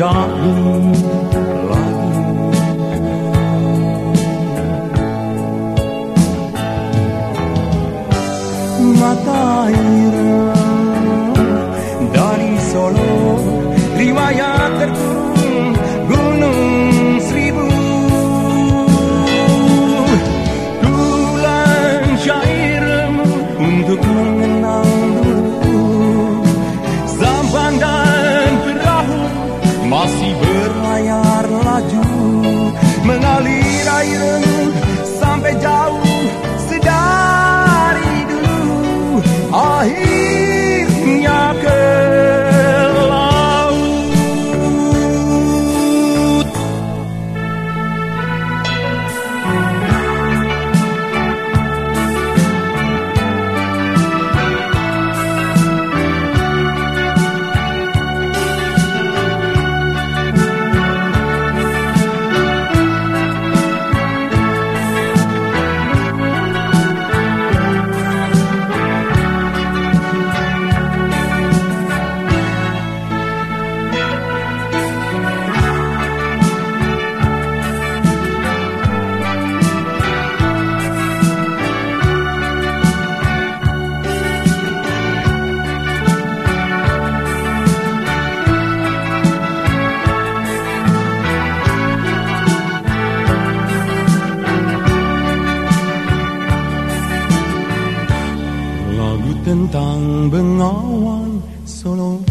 John. bên tàng bên ngõ quan solo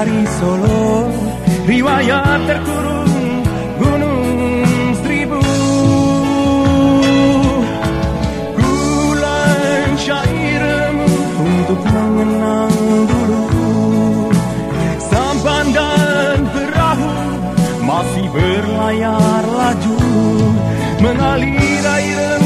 dari Solo. Riwayat terkurung gunung seribu. Gulan syairmu untuk mengenang dulu. Sampan dan perahu masih berlayar laju. Mengalir air